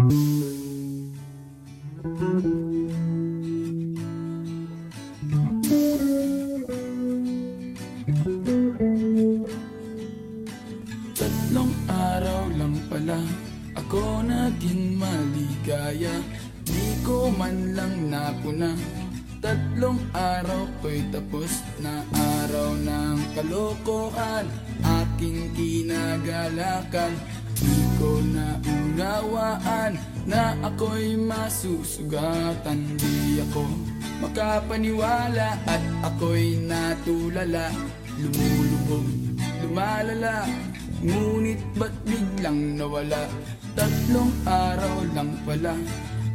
Tatlong araw lang pala Ako naging maligaya. Di ko man lang napuna Tatlong araw ko'y tapos na araw ng kalokohan. Aking kinagalakan Ko naunawaan Na ako'y masusugatan. Di ako makapaniwala At ako'y natulala. Lumulubog, lumalala Ngunit ba't biglang nawala? Tatlong araw lang pala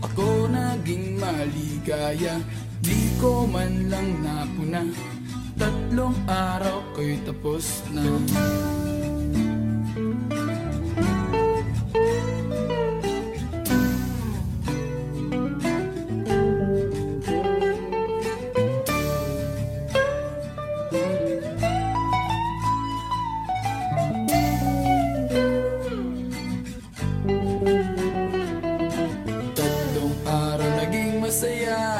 Ako naging maligaya. Di ko man lang napuna Tatlong araw ko'y tapos na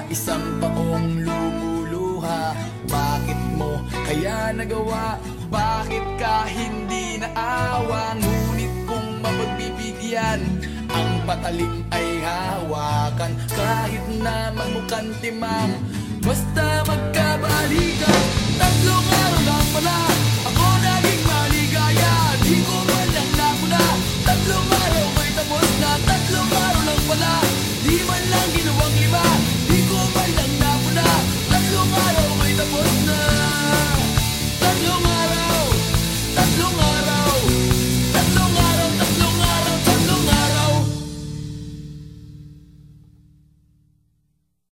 Isang taong lumuluha. Bakit mo kaya nagawa? Bakit ka hindi naawa? Ngunit kung mapagbibigyan Ang patalim ay hawakan. Kahit na magmukhang timang Basta magkabalikan. Tatlong araw lang pala Ako naging maligaya. Di ko man lang napuna Tatlong araw may tapos na Tatlong araw lang pala the business.